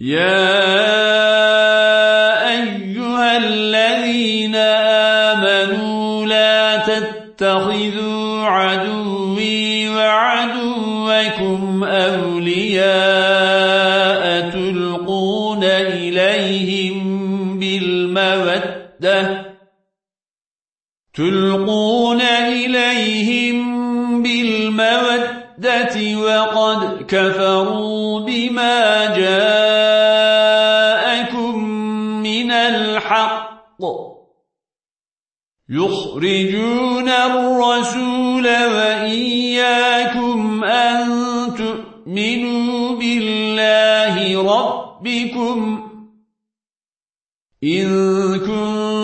يا أيها الذين آمنوا لا تتخذوا عدوي وعدوكم أولياء تلقون إليهم بالمودة تلقون إليهم بالمودة وقد كفروا بما جاءكم من الحق. يخرجون الرسول وإياكم أن تؤمنوا بالله ربكم إن كنتم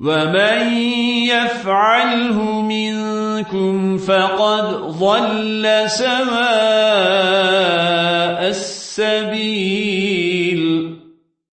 ومن يفعله منكم فقد ضل سواء السبيل